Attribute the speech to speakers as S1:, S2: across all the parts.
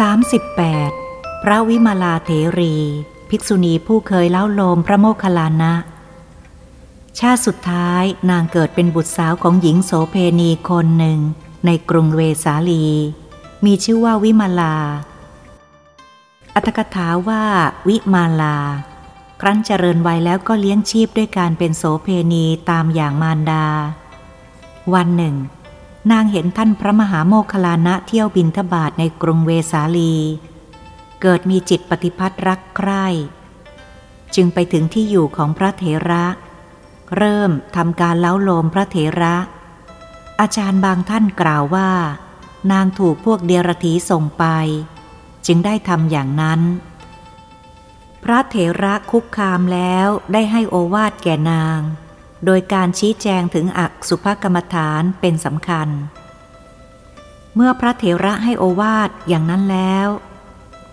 S1: 38 พระวิมาลาเถรี ภิกษุณีผู้เคยเล่าโลมพระโมคคัลลานะ ชาติสุดท้ายนางเกิดเป็นบุตรสาวของหญิงโสเพณีคนหนึ่ง ในกรุงเวสาลี มีชื่อว่าวิมาลา อัตถกถาว่าวิมาลา ครั้นเจริญวัยแล้วก็เลี้ยงชีพด้วยการเป็นโสเพณีตามอย่างมารดา วันหนึ่ง นางเห็นท่านพระมหาโมคลานะเที่ยวบินทบาทในกรุงเวสาลี เกิดมีจิตปฏิพัทรักใคร่จึงไปถึงที่อยู่ของพระเถระ เริ่มทำการเล้าโลมพระเถระ อาจารย์บางท่านกล่าวว่า นางถูกพวกเดียรถีส่งไป จึงได้ทำอย่างนั้น พระเถระคุกคามแล้วได้ให้โอวาดแก่นาง โดยการชี้แจงถึงอักสุภกรรมฐานเป็นสำคัญ เมื่อพระเถระให้โอวาทอย่างนั้นแล้ว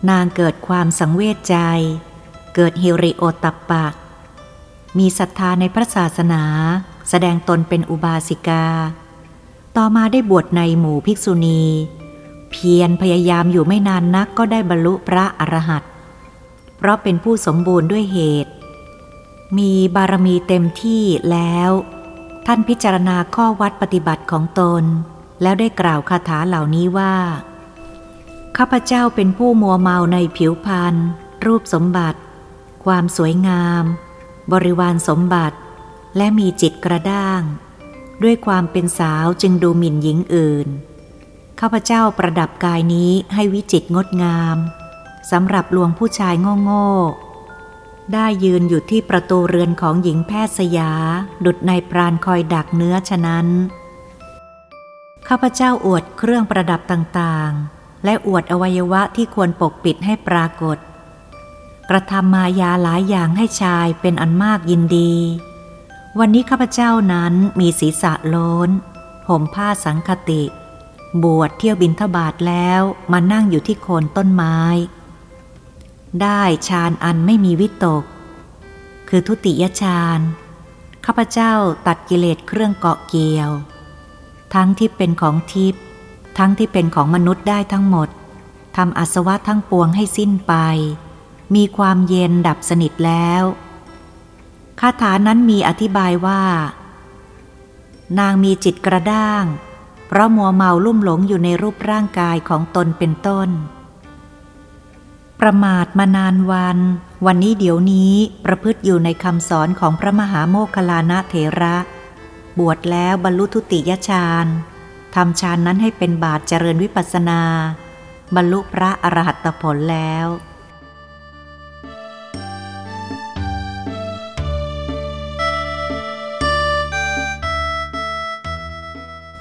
S1: นางเกิดความสังเวชใจ เกิดฮิริโอตัปปะ มีศรัทธาในพระศาสนา แสดงตนเป็นอุบาสิกา ต่อมาได้บวชในหมู่ภิกษุณี เพียรพยายามอยู่ไม่นานนักก็ได้บรรลุพระอรหันต์เพราะเป็นผู้สมบูรณ์ด้วยเหตุ มีบารมีเต็มที่แล้ว ท่านพิจารณาข้อวัดปฏิบัติของตน แล้วได้กล่าวคาถาเหล่านี้ว่า ข้าพเจ้าเป็นผู้มัวเมาในผิวพรรณรูปสมบัติ ความสวยงาม บริวารสมบัติ และมีจิตกระด้าง ด้วยความเป็นสาวจึงดูหมิ่นหญิงอื่น ข้าพเจ้าประดับกายนี้ให้วิจิตงดงามสำหรับลวงผู้ชายโง่ๆ ได้ยืนอยู่ที่ประตูเรือนของหญิงแพทย์สยา ดุดในพรานคอยดักเนื้อฉะนั้น ข้าพเจ้าอวดเครื่องประดับต่างๆ และอวดอวัยวะที่ควรปกปิดให้ปรากฏ กระทำมายาหลายอย่างให้ชายเป็นอันมากยินดี วันนี้ข้าพเจ้านั้นมีศีรษะโล้นผมผ้าสังคติ บวชเที่ยวบินทบาทแล้วมานั่งอยู่ที่โคนต้นไม้ ได้ฌานอันไม่มีวิตก คือทุติยฌานข้าพเจ้าตัดกิเลสเครื่องเกาะเกี่ยว ทั้งที่เป็นของทิพย์ทั้งที่เป็นของมนุษย์ได้ทั้งหมดทำอาสวะทั้งปวงให้สิ้นไป มีความเย็นดับสนิทแล้วคาถานั้นมีอธิบายว่า นางมีจิตกระด้าง เพราะมัวเมาลุ่มหลงอยู่ในรูปร่างกายของตนเป็นต้น ประมาทมานานวัน วันนี้เดี๋ยวนี้ประพฤติอยู่ในคำสอนของพระมหาโมคคลานะเถระ บวชแล้วบรรลุทุติยฌานทำฌานนั้นให้เป็นบาทเจริญวิปัสนา บรรลุพระอรหัตผลแล้ว